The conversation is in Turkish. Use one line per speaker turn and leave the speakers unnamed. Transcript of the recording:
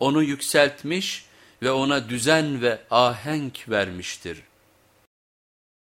onu yükseltmiş ve ona düzen ve ahenk vermiştir.''